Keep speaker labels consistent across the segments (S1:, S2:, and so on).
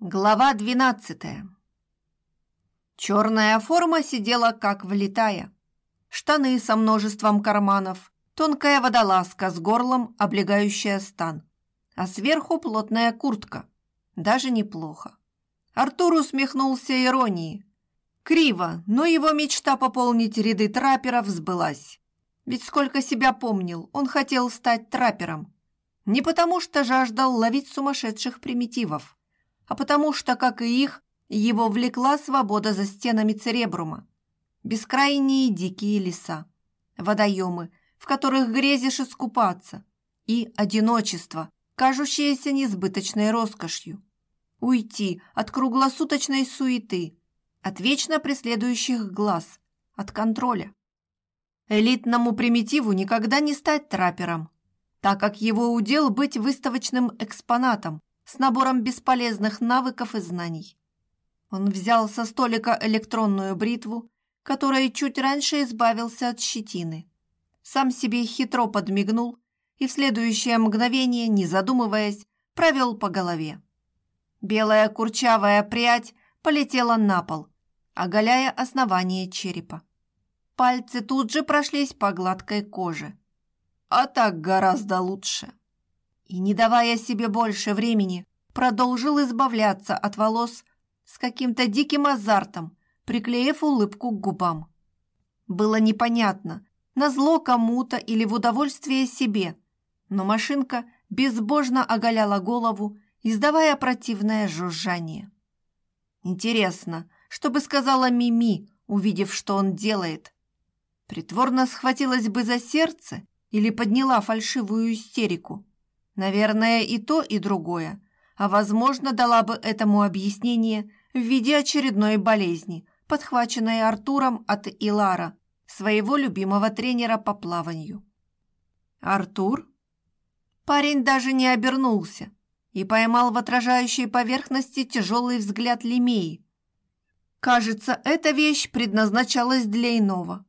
S1: Глава двенадцатая. Черная форма сидела как влитая. Штаны со множеством карманов, тонкая водолазка с горлом, облегающая стан, а сверху плотная куртка. Даже неплохо. Артур усмехнулся иронии. Криво, но его мечта пополнить ряды трапперов сбылась. Ведь сколько себя помнил, он хотел стать траппером. Не потому что жаждал ловить сумасшедших примитивов, а потому что, как и их, его влекла свобода за стенами Церебрума. Бескрайние дикие леса, водоемы, в которых грезишь искупаться, и одиночество, кажущееся несбыточной роскошью. Уйти от круглосуточной суеты, от вечно преследующих глаз, от контроля. Элитному примитиву никогда не стать траппером, так как его удел быть выставочным экспонатом, с набором бесполезных навыков и знаний. Он взял со столика электронную бритву, которой чуть раньше избавился от щетины. Сам себе хитро подмигнул и в следующее мгновение, не задумываясь, провел по голове. Белая курчавая прядь полетела на пол, оголяя основание черепа. Пальцы тут же прошлись по гладкой коже. А так гораздо лучше и, не давая себе больше времени, продолжил избавляться от волос с каким-то диким азартом, приклеив улыбку к губам. Было непонятно, назло кому-то или в удовольствие себе, но машинка безбожно оголяла голову, издавая противное жужжание. Интересно, что бы сказала Мими, увидев, что он делает? Притворно схватилась бы за сердце или подняла фальшивую истерику? Наверное, и то, и другое. А, возможно, дала бы этому объяснение в виде очередной болезни, подхваченной Артуром от Илара, своего любимого тренера по плаванию. «Артур?» Парень даже не обернулся и поймал в отражающей поверхности тяжелый взгляд Лемеи. Кажется, эта вещь предназначалась для иного.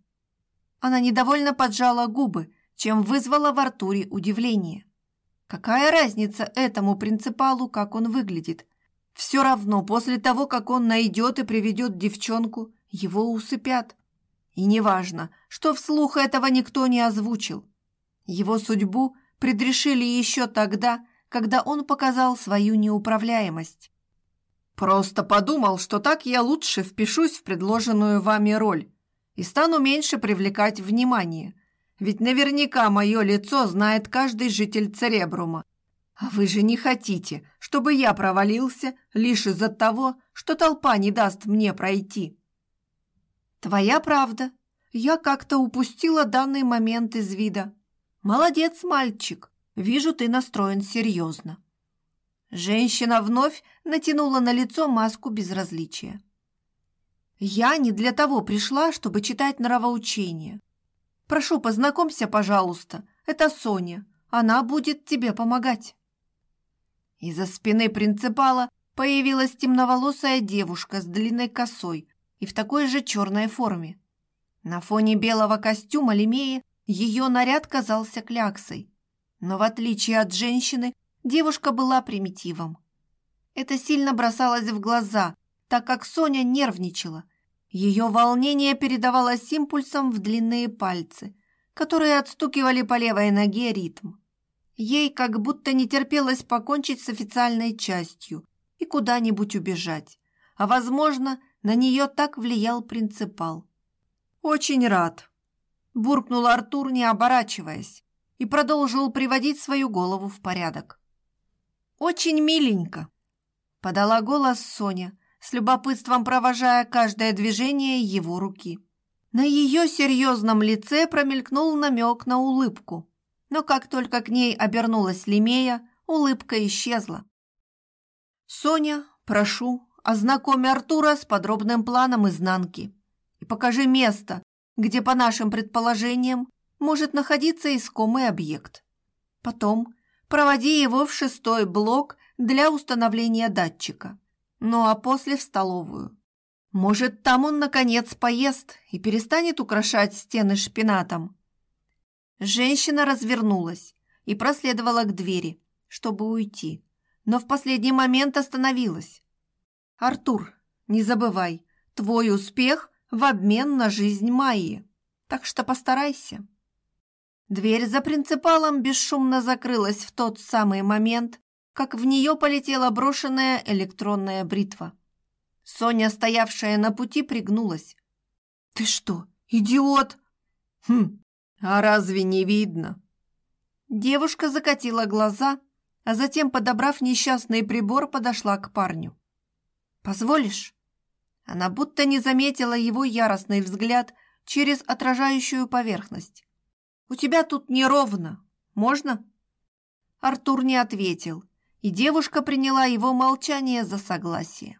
S1: Она недовольно поджала губы, чем вызвала в Артуре удивление. Какая разница этому принципалу, как он выглядит? Все равно после того, как он найдет и приведет девчонку, его усыпят. И неважно, что вслух этого никто не озвучил. Его судьбу предрешили еще тогда, когда он показал свою неуправляемость. Просто подумал, что так я лучше впишусь в предложенную вами роль и стану меньше привлекать внимание, ведь наверняка мое лицо знает каждый житель Церебрума. А вы же не хотите, чтобы я провалился лишь из-за того, что толпа не даст мне пройти. Твоя правда. Я как-то упустила данный момент из вида. Молодец, мальчик. Вижу, ты настроен серьезно. Женщина вновь натянула на лицо маску безразличия. Я не для того пришла, чтобы читать нравоучения. Прошу, познакомься, пожалуйста. Это Соня. Она будет тебе помогать. Из-за спины принципала появилась темноволосая девушка с длинной косой и в такой же черной форме. На фоне белого костюма Лемеи ее наряд казался кляксой. Но в отличие от женщины, девушка была примитивом. Это сильно бросалось в глаза, так как Соня нервничала ее волнение передавалось импульсом в длинные пальцы, которые отстукивали по левой ноге ритм. Ей как будто не терпелось покончить с официальной частью и куда-нибудь убежать, а, возможно, на нее так влиял принципал. «Очень рад», – буркнул Артур, не оборачиваясь, и продолжил приводить свою голову в порядок. «Очень миленько», – подала голос Соня, с любопытством провожая каждое движение его руки. На ее серьезном лице промелькнул намек на улыбку, но как только к ней обернулась Лемея, улыбка исчезла. «Соня, прошу, ознакомь Артура с подробным планом изнанки и покажи место, где, по нашим предположениям, может находиться искомый объект. Потом проводи его в шестой блок для установления датчика ну а после в столовую. Может, там он, наконец, поест и перестанет украшать стены шпинатом. Женщина развернулась и проследовала к двери, чтобы уйти, но в последний момент остановилась. Артур, не забывай, твой успех в обмен на жизнь Майи, так что постарайся. Дверь за принципалом бесшумно закрылась в тот самый момент, как в нее полетела брошенная электронная бритва. Соня, стоявшая на пути, пригнулась. «Ты что, идиот?» «Хм, а разве не видно?» Девушка закатила глаза, а затем, подобрав несчастный прибор, подошла к парню. «Позволишь?» Она будто не заметила его яростный взгляд через отражающую поверхность. «У тебя тут неровно. Можно?» Артур не ответил, и девушка приняла его молчание за согласие.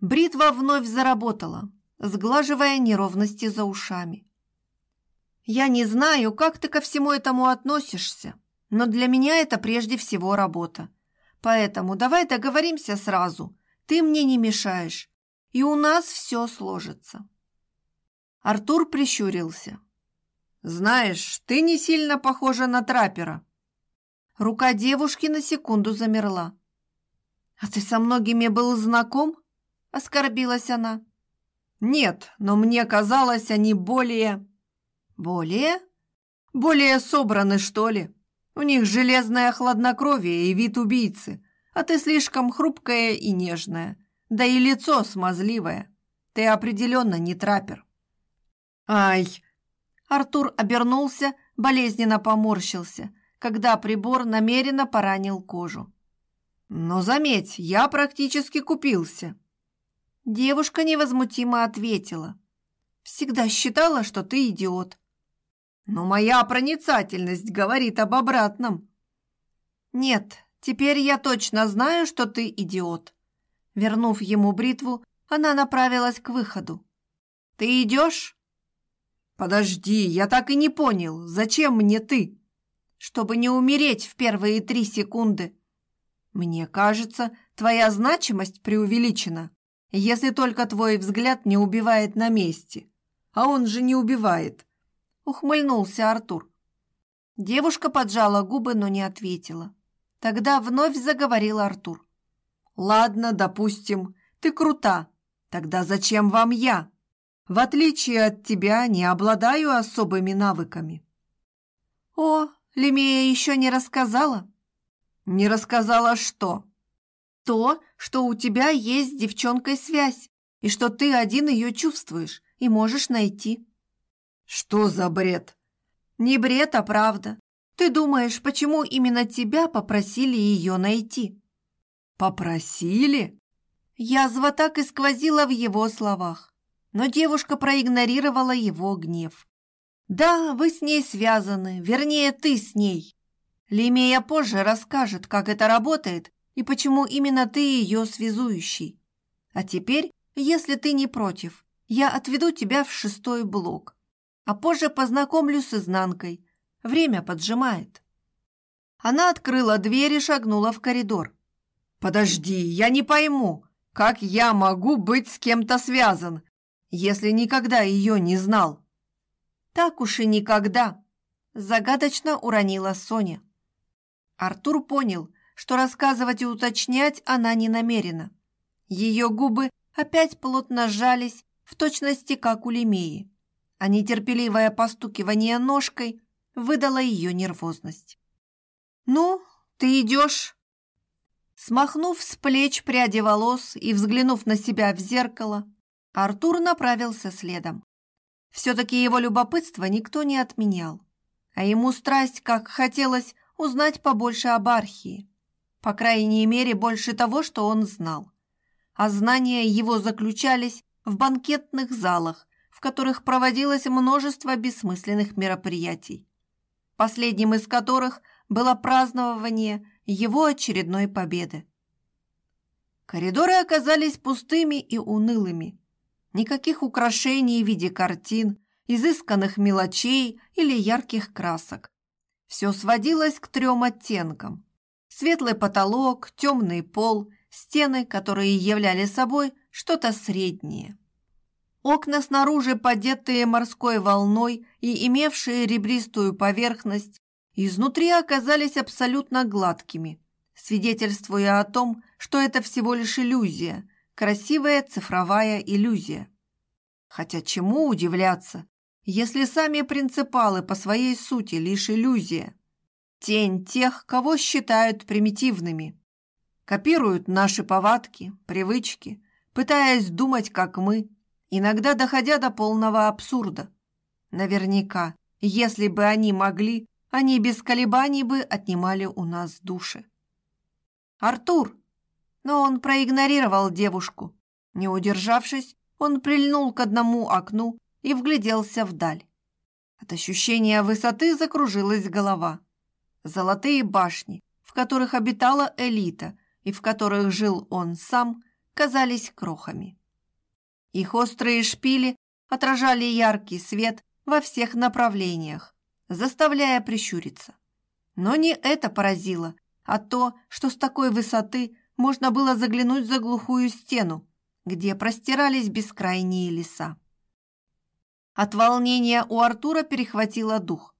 S1: Бритва вновь заработала, сглаживая неровности за ушами. «Я не знаю, как ты ко всему этому относишься, но для меня это прежде всего работа. Поэтому давай договоримся сразу. Ты мне не мешаешь, и у нас все сложится». Артур прищурился. «Знаешь, ты не сильно похожа на траппера». Рука девушки на секунду замерла. «А ты со многими был знаком?» – оскорбилась она. «Нет, но мне казалось, они более...» «Более?» «Более собраны, что ли? У них железное хладнокровие и вид убийцы, а ты слишком хрупкая и нежная, да и лицо смазливое. Ты определенно не траппер». «Ай!» Артур обернулся, болезненно поморщился, когда прибор намеренно поранил кожу. «Но заметь, я практически купился». Девушка невозмутимо ответила. «Всегда считала, что ты идиот». «Но моя проницательность говорит об обратном». «Нет, теперь я точно знаю, что ты идиот». Вернув ему бритву, она направилась к выходу. «Ты идешь?» «Подожди, я так и не понял, зачем мне ты?» «Чтобы не умереть в первые три секунды». «Мне кажется, твоя значимость преувеличена, если только твой взгляд не убивает на месте. А он же не убивает», — ухмыльнулся Артур. Девушка поджала губы, но не ответила. Тогда вновь заговорил Артур. «Ладно, допустим, ты крута. Тогда зачем вам я?» В отличие от тебя, не обладаю особыми навыками». «О, Лемея еще не рассказала?» «Не рассказала что?» «То, что у тебя есть с девчонкой связь, и что ты один ее чувствуешь и можешь найти». «Что за бред?» «Не бред, а правда. Ты думаешь, почему именно тебя попросили ее найти?» «Попросили?» Язва так и сквозила в его словах но девушка проигнорировала его гнев. «Да, вы с ней связаны, вернее, ты с ней. Лемея позже расскажет, как это работает и почему именно ты ее связующий. А теперь, если ты не против, я отведу тебя в шестой блок, а позже познакомлю с изнанкой. Время поджимает». Она открыла дверь и шагнула в коридор. «Подожди, я не пойму, как я могу быть с кем-то связан, если никогда ее не знал?» «Так уж и никогда», – загадочно уронила Соня. Артур понял, что рассказывать и уточнять она не намерена. Ее губы опять плотно сжались, в точности как у Лемеи, а нетерпеливое постукивание ножкой выдало ее нервозность. «Ну, ты идешь?» Смахнув с плеч пряди волос и взглянув на себя в зеркало, Артур направился следом. Все-таки его любопытство никто не отменял, а ему страсть, как хотелось, узнать побольше об архии. По крайней мере, больше того, что он знал. А знания его заключались в банкетных залах, в которых проводилось множество бессмысленных мероприятий, последним из которых было празднование его очередной победы. Коридоры оказались пустыми и унылыми. Никаких украшений в виде картин, изысканных мелочей или ярких красок. Все сводилось к трем оттенкам. Светлый потолок, темный пол, стены, которые являли собой что-то среднее. Окна снаружи, подетые морской волной и имевшие ребристую поверхность, изнутри оказались абсолютно гладкими, свидетельствуя о том, что это всего лишь иллюзия – красивая цифровая иллюзия. Хотя чему удивляться, если сами принципалы по своей сути лишь иллюзия? Тень тех, кого считают примитивными. Копируют наши повадки, привычки, пытаясь думать, как мы, иногда доходя до полного абсурда. Наверняка, если бы они могли, они без колебаний бы отнимали у нас души. «Артур!» Но он проигнорировал девушку. Не удержавшись, он прильнул к одному окну и вгляделся вдаль. От ощущения высоты закружилась голова. Золотые башни, в которых обитала элита и в которых жил он сам, казались крохами. Их острые шпили отражали яркий свет во всех направлениях, заставляя прищуриться. Но не это поразило, а то, что с такой высоты можно было заглянуть за глухую стену, где простирались бескрайние леса. От волнения у Артура перехватило дух.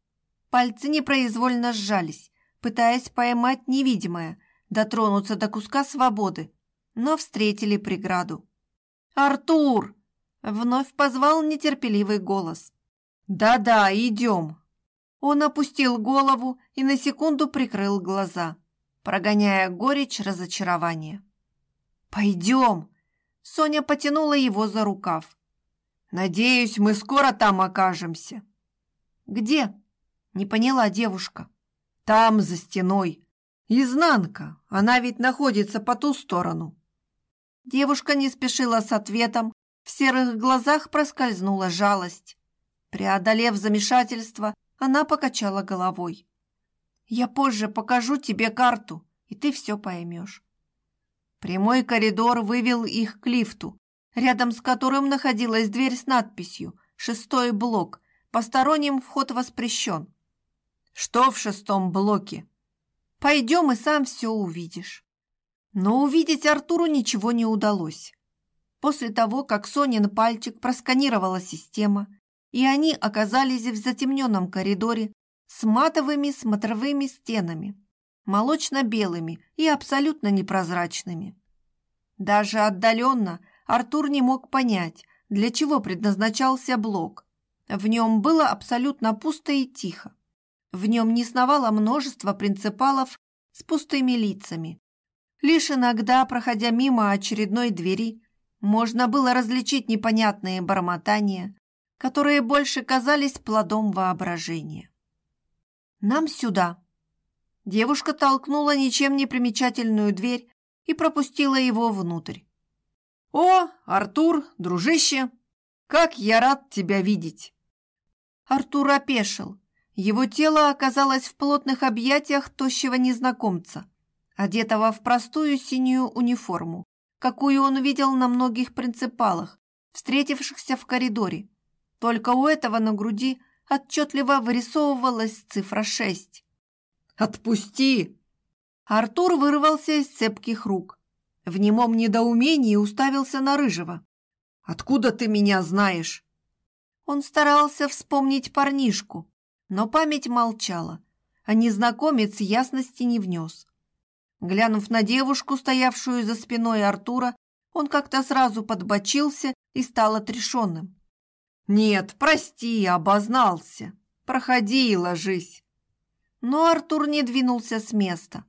S1: Пальцы непроизвольно сжались, пытаясь поймать невидимое, дотронуться до куска свободы, но встретили преграду. «Артур!» — вновь позвал нетерпеливый голос. «Да-да, идем!» Он опустил голову и на секунду прикрыл глаза, прогоняя горечь разочарования. «Пойдем!» Соня потянула его за рукав. «Надеюсь, мы скоро там окажемся». «Где?» – не поняла девушка. «Там, за стеной. Изнанка. Она ведь находится по ту сторону». Девушка не спешила с ответом. В серых глазах проскользнула жалость. Преодолев замешательство, она покачала головой. «Я позже покажу тебе карту, и ты все поймешь». Прямой коридор вывел их к лифту, рядом с которым находилась дверь с надписью «Шестой блок. Посторонним вход воспрещен». «Что в шестом блоке?» «Пойдем и сам все увидишь». Но увидеть Артуру ничего не удалось. После того, как Сонин пальчик просканировала система, и они оказались в затемненном коридоре с матовыми смотровыми стенами, молочно-белыми и абсолютно непрозрачными. Даже отдаленно Артур не мог понять, для чего предназначался блок. В нем было абсолютно пусто и тихо. В нем не сновало множество принципалов с пустыми лицами. Лишь иногда, проходя мимо очередной двери, можно было различить непонятные бормотания, которые больше казались плодом воображения. «Нам сюда», Девушка толкнула ничем не примечательную дверь и пропустила его внутрь. «О, Артур, дружище, как я рад тебя видеть!» Артур опешил. Его тело оказалось в плотных объятиях тощего незнакомца, одетого в простую синюю униформу, какую он видел на многих принципалах, встретившихся в коридоре. Только у этого на груди отчетливо вырисовывалась цифра шесть. Отпусти!» Артур вырвался из цепких рук. В немом недоумении уставился на Рыжего. «Откуда ты меня знаешь?» Он старался вспомнить парнишку, но память молчала, а незнакомец ясности не внес. Глянув на девушку, стоявшую за спиной Артура, он как-то сразу подбочился и стал отрешенным. «Нет, прости, обознался. Проходи и ложись» но Артур не двинулся с места.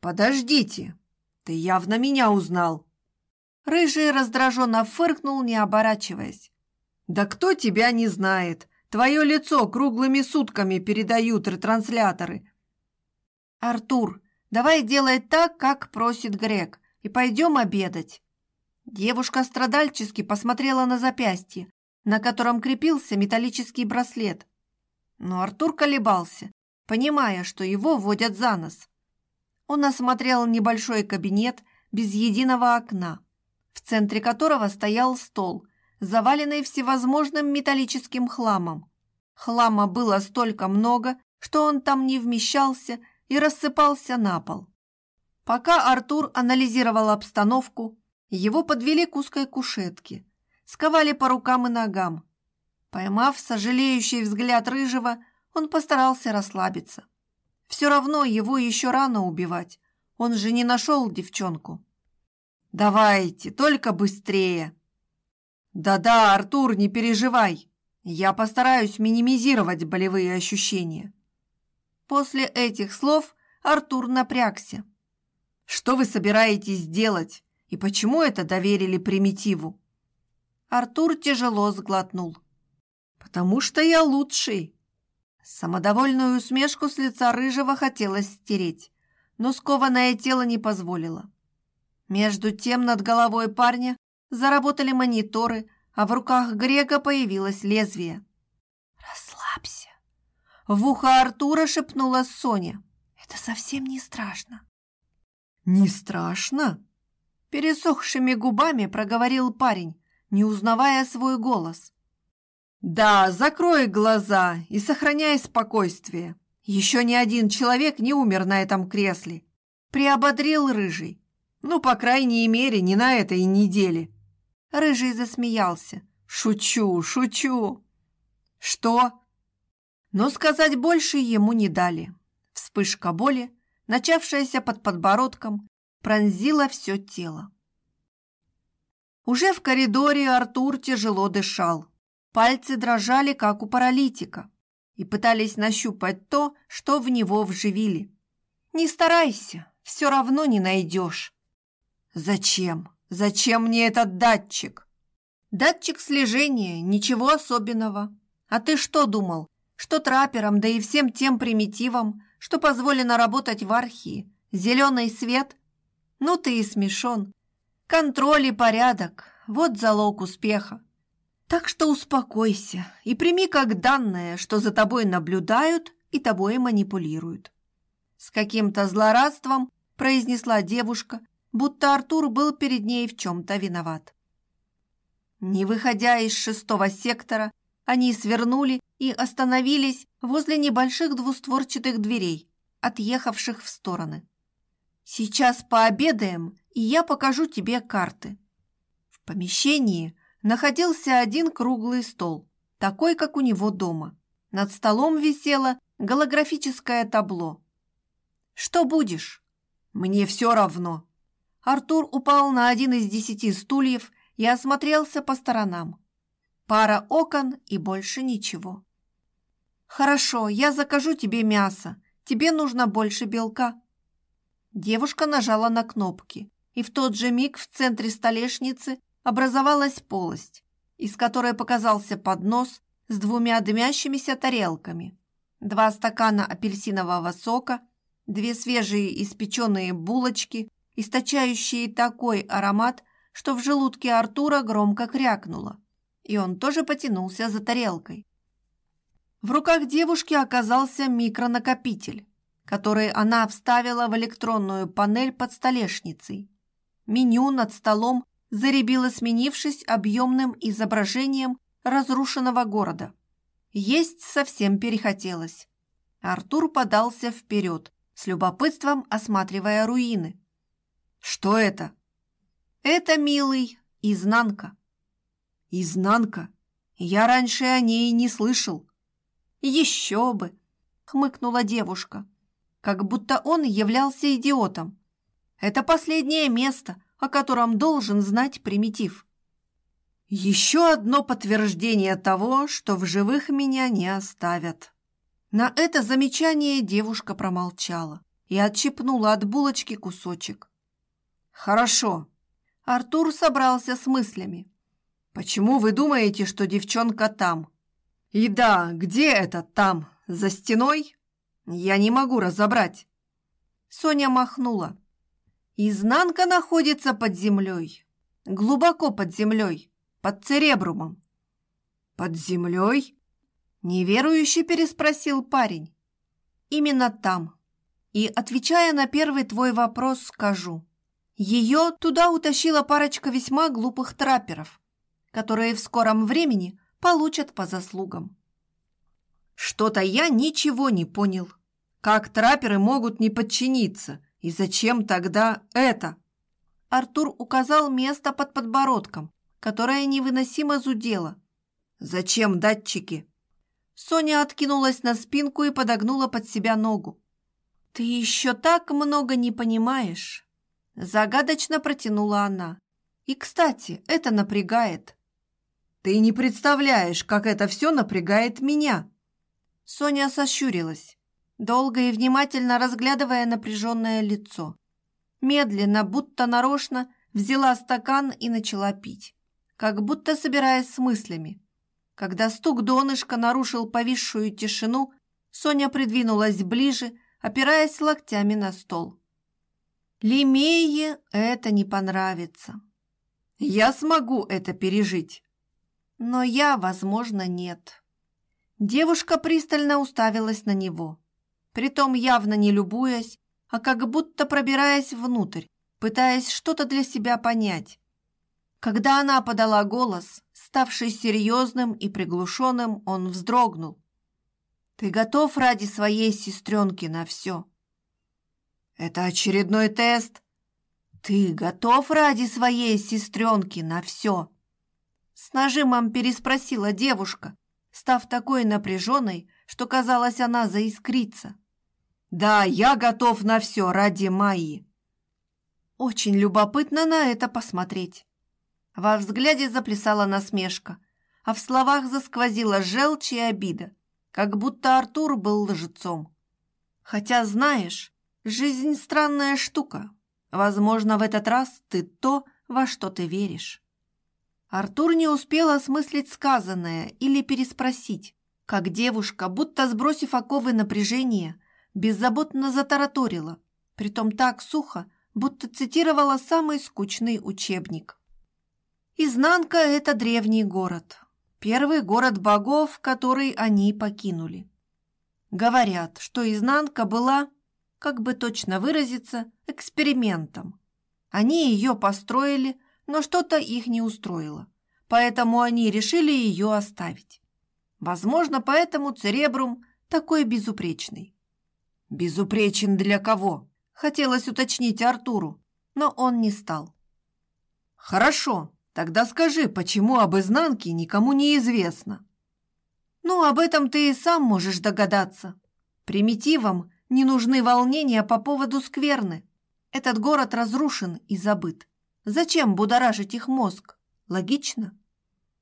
S1: «Подождите, ты явно меня узнал!» Рыжий раздраженно фыркнул, не оборачиваясь. «Да кто тебя не знает? Твое лицо круглыми сутками передают ретрансляторы!» «Артур, давай делай так, как просит Грек, и пойдем обедать!» Девушка страдальчески посмотрела на запястье, на котором крепился металлический браслет. Но Артур колебался, понимая, что его водят за нос. Он осмотрел небольшой кабинет без единого окна, в центре которого стоял стол, заваленный всевозможным металлическим хламом. Хлама было столько много, что он там не вмещался и рассыпался на пол. Пока Артур анализировал обстановку, его подвели к узкой кушетке, сковали по рукам и ногам. Поймав сожалеющий взгляд Рыжего, он постарался расслабиться. Все равно его еще рано убивать. Он же не нашел девчонку. Давайте, только быстрее. Да-да, Артур, не переживай. Я постараюсь минимизировать болевые ощущения. После этих слов Артур напрягся. Что вы собираетесь делать? И почему это доверили примитиву? Артур тяжело сглотнул. Потому что я лучший. Самодовольную усмешку с лица рыжего хотелось стереть, но скованное тело не позволило. Между тем над головой парня заработали мониторы, а в руках Грега появилось лезвие. «Расслабься!» В ухо Артура шепнула Соня. «Это совсем не страшно». «Не страшно?» Пересохшими губами проговорил парень, не узнавая свой голос. «Да, закрой глаза и сохраняй спокойствие. Еще ни один человек не умер на этом кресле», — приободрил Рыжий. «Ну, по крайней мере, не на этой неделе». Рыжий засмеялся. «Шучу, шучу!» «Что?» Но сказать больше ему не дали. Вспышка боли, начавшаяся под подбородком, пронзила все тело. Уже в коридоре Артур тяжело дышал. Пальцы дрожали, как у паралитика, и пытались нащупать то, что в него вживили. «Не старайся, все равно не найдешь». «Зачем?» Зачем мне этот датчик? Датчик слежения, ничего особенного. А ты что думал, что трапперам, да и всем тем примитивам, что позволено работать в архии, зеленый свет? Ну ты и смешон. Контроль и порядок – вот залог успеха. Так что успокойся и прими как данное, что за тобой наблюдают и тобой манипулируют. С каким-то злорадством произнесла девушка будто Артур был перед ней в чем-то виноват. Не выходя из шестого сектора, они свернули и остановились возле небольших двустворчатых дверей, отъехавших в стороны. «Сейчас пообедаем, и я покажу тебе карты». В помещении находился один круглый стол, такой, как у него дома. Над столом висело голографическое табло. «Что будешь?» «Мне все равно», Артур упал на один из десяти стульев и осмотрелся по сторонам. Пара окон и больше ничего. «Хорошо, я закажу тебе мясо. Тебе нужно больше белка». Девушка нажала на кнопки, и в тот же миг в центре столешницы образовалась полость, из которой показался поднос с двумя дымящимися тарелками, два стакана апельсинового сока, две свежие испеченные булочки, источающие такой аромат, что в желудке Артура громко крякнуло, и он тоже потянулся за тарелкой. В руках девушки оказался микронакопитель, который она вставила в электронную панель под столешницей. Меню над столом заребило, сменившись объемным изображением разрушенного города. Есть совсем перехотелось. Артур подался вперед, с любопытством осматривая руины. Что это? Это, милый, изнанка. Изнанка? Я раньше о ней не слышал. Еще бы, хмыкнула девушка, как будто он являлся идиотом. Это последнее место, о котором должен знать примитив. Еще одно подтверждение того, что в живых меня не оставят. На это замечание девушка промолчала и отщипнула от булочки кусочек. «Хорошо». Артур собрался с мыслями. «Почему вы думаете, что девчонка там?» «И да, где это там? За стеной?» «Я не могу разобрать». Соня махнула. «Изнанка находится под землей. Глубоко под землей, под церебрумом». «Под землей?» Неверующе переспросил парень. «Именно там. И, отвечая на первый твой вопрос, скажу. Ее туда утащила парочка весьма глупых трапперов, которые в скором времени получат по заслугам. Что-то я ничего не понял. Как трапперы могут не подчиниться? И зачем тогда это? Артур указал место под подбородком, которое невыносимо зудело. Зачем датчики? Соня откинулась на спинку и подогнула под себя ногу. Ты еще так много не понимаешь. Загадочно протянула она. И, кстати, это напрягает. Ты не представляешь, как это все напрягает меня. Соня сощурилась, долго и внимательно разглядывая напряженное лицо. Медленно, будто нарочно, взяла стакан и начала пить, как будто собираясь с мыслями. Когда стук донышка нарушил повисшую тишину, Соня придвинулась ближе, опираясь локтями на стол. Лемее это не понравится. Я смогу это пережить. Но я, возможно, нет. Девушка пристально уставилась на него, притом явно не любуясь, а как будто пробираясь внутрь, пытаясь что-то для себя понять. Когда она подала голос, ставший серьезным и приглушенным, он вздрогнул. «Ты готов ради своей сестренки на все?» Это очередной тест. Ты готов ради своей сестренки на все? С нажимом переспросила девушка, став такой напряженной, что казалось, она заискрится. Да, я готов на все ради Майи. Очень любопытно на это посмотреть. Во взгляде заплясала насмешка, а в словах засквозила желчь и обида, как будто Артур был лжецом. Хотя, знаешь, Жизнь странная штука. Возможно, в этот раз ты то, во что ты веришь. Артур не успел осмыслить сказанное или переспросить, как девушка, будто сбросив оковы напряжения, беззаботно затараторила, притом так сухо, будто цитировала самый скучный учебник. Изнанка – это древний город, первый город богов, который они покинули. Говорят, что изнанка была как бы точно выразиться, экспериментом. Они ее построили, но что-то их не устроило, поэтому они решили ее оставить. Возможно, поэтому Церебрум такой безупречный. «Безупречен для кого?» – хотелось уточнить Артуру, но он не стал. «Хорошо, тогда скажи, почему об изнанке никому не известно?» «Ну, об этом ты и сам можешь догадаться. Примитивам не нужны волнения по поводу скверны. Этот город разрушен и забыт. Зачем будоражить их мозг? Логично?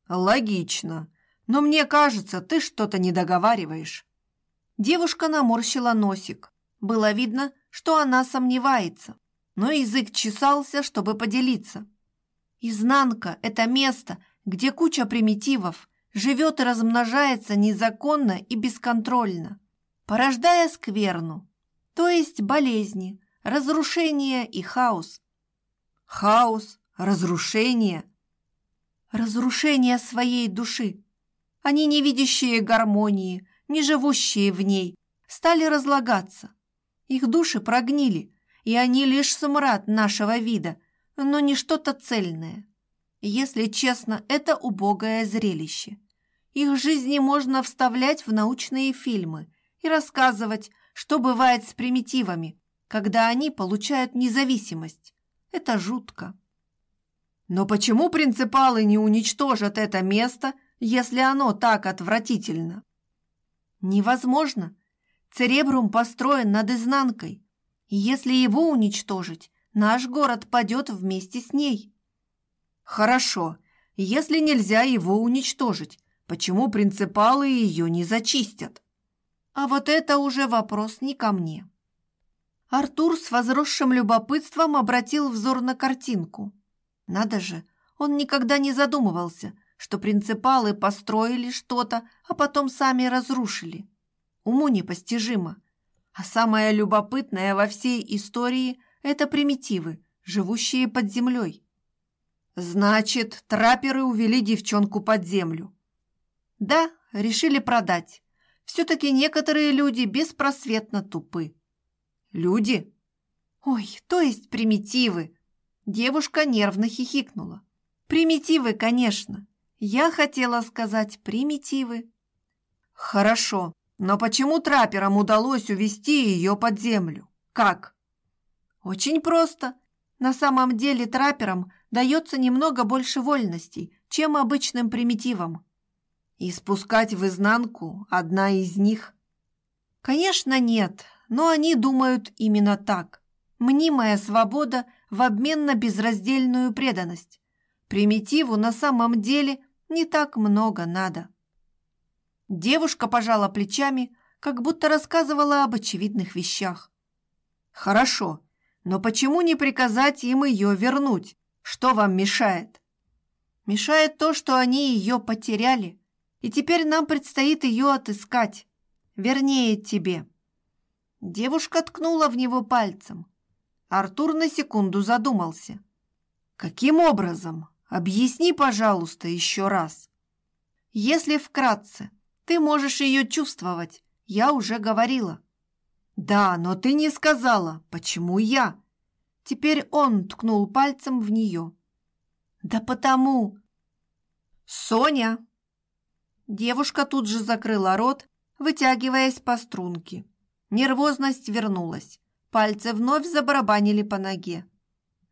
S1: Логично. Но мне кажется, ты что-то не договариваешь. Девушка наморщила носик. Было видно, что она сомневается, но язык чесался, чтобы поделиться. Изнанка – это место, где куча примитивов живет и размножается незаконно и бесконтрольно порождая скверну, то есть болезни, разрушение и хаос. Хаос, разрушение. Разрушение своей души. Они, не видящие гармонии, не живущие в ней, стали разлагаться. Их души прогнили, и они лишь смрад нашего вида, но не что-то цельное. Если честно, это убогое зрелище. Их жизни можно вставлять в научные фильмы – и рассказывать, что бывает с примитивами, когда они получают независимость. Это жутко. Но почему принципалы не уничтожат это место, если оно так отвратительно? Невозможно. Церебрум построен над изнанкой. И если его уничтожить, наш город падет вместе с ней. Хорошо, если нельзя его уничтожить, почему принципалы ее не зачистят? А вот это уже вопрос не ко мне. Артур с возросшим любопытством обратил взор на картинку. Надо же, он никогда не задумывался, что принципалы построили что-то, а потом сами разрушили. Уму непостижимо. А самое любопытное во всей истории – это примитивы, живущие под землей. Значит, трапперы увели девчонку под землю. Да, решили продать. Все-таки некоторые люди беспросветно тупы. Люди? Ой, то есть примитивы. Девушка нервно хихикнула. Примитивы, конечно. Я хотела сказать примитивы. Хорошо, но почему трапперам удалось увести ее под землю? Как? Очень просто. На самом деле трапперам дается немного больше вольностей, чем обычным примитивам. И спускать в изнанку одна из них? Конечно, нет, но они думают именно так. Мнимая свобода в обмен на безраздельную преданность. Примитиву на самом деле не так много надо. Девушка пожала плечами, как будто рассказывала об очевидных вещах. «Хорошо, но почему не приказать им ее вернуть? Что вам мешает?» «Мешает то, что они ее потеряли, и теперь нам предстоит ее отыскать. Вернее, тебе». Девушка ткнула в него пальцем. Артур на секунду задумался. «Каким образом? Объясни, пожалуйста, еще раз». «Если вкратце, ты можешь ее чувствовать, я уже говорила». «Да, но ты не сказала, почему я?» Теперь он ткнул пальцем в нее. «Да потому...» «Соня!» Девушка тут же закрыла рот, вытягиваясь по струнке. Нервозность вернулась. Пальцы вновь забарабанили по ноге.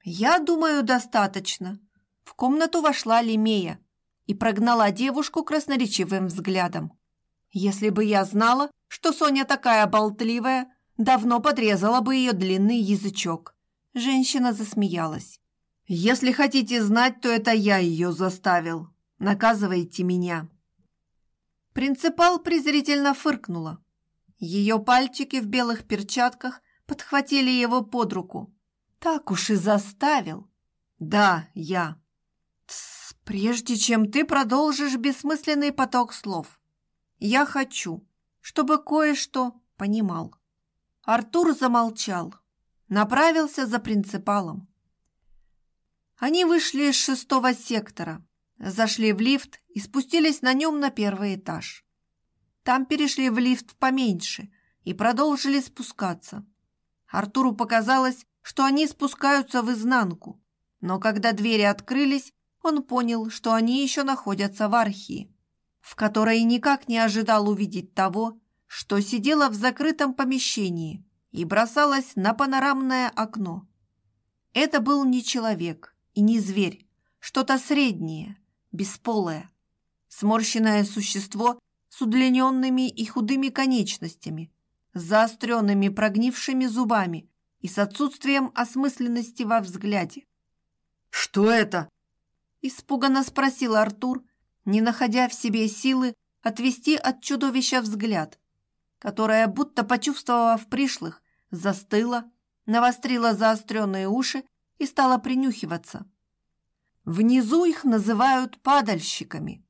S1: «Я думаю, достаточно». В комнату вошла Лемея и прогнала девушку красноречивым взглядом. «Если бы я знала, что Соня такая болтливая, давно подрезала бы ее длинный язычок». Женщина засмеялась. «Если хотите знать, то это я ее заставил. Наказывайте меня». Принципал презрительно фыркнула. Ее пальчики в белых перчатках подхватили его под руку. Так уж и заставил. Да, я. Тс, прежде чем ты продолжишь бессмысленный поток слов, я хочу, чтобы кое-что понимал. Артур замолчал, направился за принципалом. Они вышли из шестого сектора, зашли в лифт и спустились на нем на первый этаж. Там перешли в лифт поменьше и продолжили спускаться. Артуру показалось, что они спускаются в изнанку, но когда двери открылись, он понял, что они еще находятся в архии, в которой никак не ожидал увидеть того, что сидела в закрытом помещении и бросалась на панорамное окно. Это был не человек и не зверь, что-то среднее, бесполое. Сморщенное существо с удлиненными и худыми конечностями, с заостренными прогнившими зубами и с отсутствием осмысленности во взгляде. «Что это?» – испуганно спросил Артур, не находя в себе силы отвести от чудовища взгляд, которое, будто почувствовав пришлых, застыла, навострила заостренные уши и стала принюхиваться. Внизу их называют падальщиками,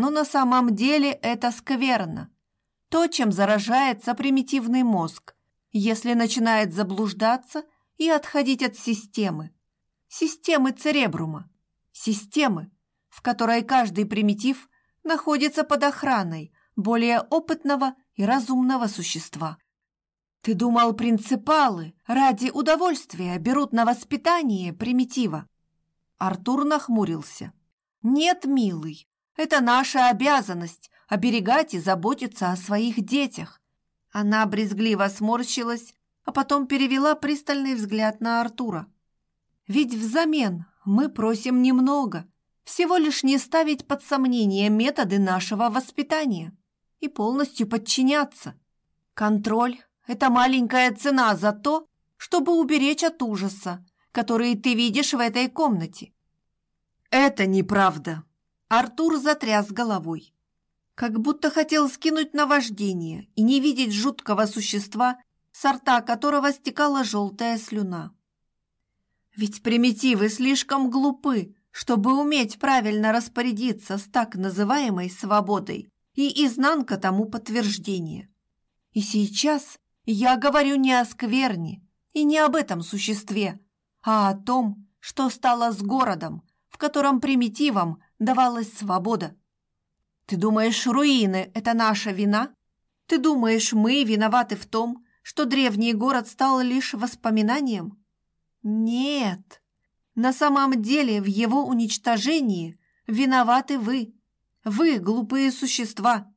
S1: но на самом деле это скверно – то, чем заражается примитивный мозг, если начинает заблуждаться и отходить от системы. Системы церебрума. Системы, в которой каждый примитив находится под охраной более опытного и разумного существа. Ты думал, принципалы ради удовольствия берут на воспитание примитива? Артур нахмурился. Нет, милый, это наша обязанность оберегать и заботиться о своих детях. Она брезгливо сморщилась, а потом перевела пристальный взгляд на Артура. Ведь взамен мы просим немного, всего лишь не ставить под сомнение методы нашего воспитания и полностью подчиняться. Контроль – это маленькая цена за то, чтобы уберечь от ужаса, который ты видишь в этой комнате. Это неправда. Артур затряс головой как будто хотел скинуть наваждение и не видеть жуткого существа, сорта которого стекала желтая слюна. Ведь примитивы слишком глупы, чтобы уметь правильно распорядиться с так называемой свободой, и изнанка тому подтверждение. И сейчас я говорю не о скверне и не об этом существе, а о том, что стало с городом, в котором примитивам давалась свобода. Ты думаешь, руины – это наша вина? Ты думаешь, мы виноваты в том, что древний город стал лишь воспоминанием? Нет. На самом деле в его уничтожении виноваты вы. Вы, глупые существа.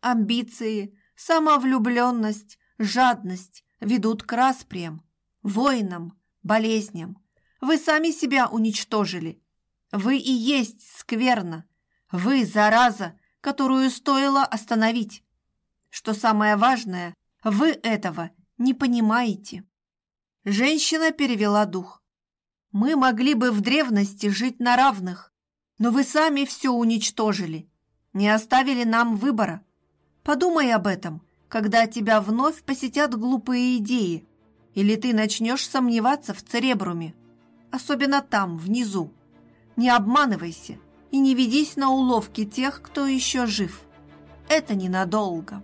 S1: Амбиции, самовлюбленность, жадность ведут к расприям, войнам, болезням. Вы сами себя уничтожили. Вы и есть скверно. Вы, зараза, которую стоило остановить. Что самое важное, вы этого не понимаете. Женщина перевела дух. Мы могли бы в древности жить на равных, но вы сами все уничтожили, не оставили нам выбора. Подумай об этом, когда тебя вновь посетят глупые идеи, или ты начнешь сомневаться в Церебруме, особенно там, внизу. Не обманывайся и не ведись на уловки тех, кто еще жив. Это ненадолго.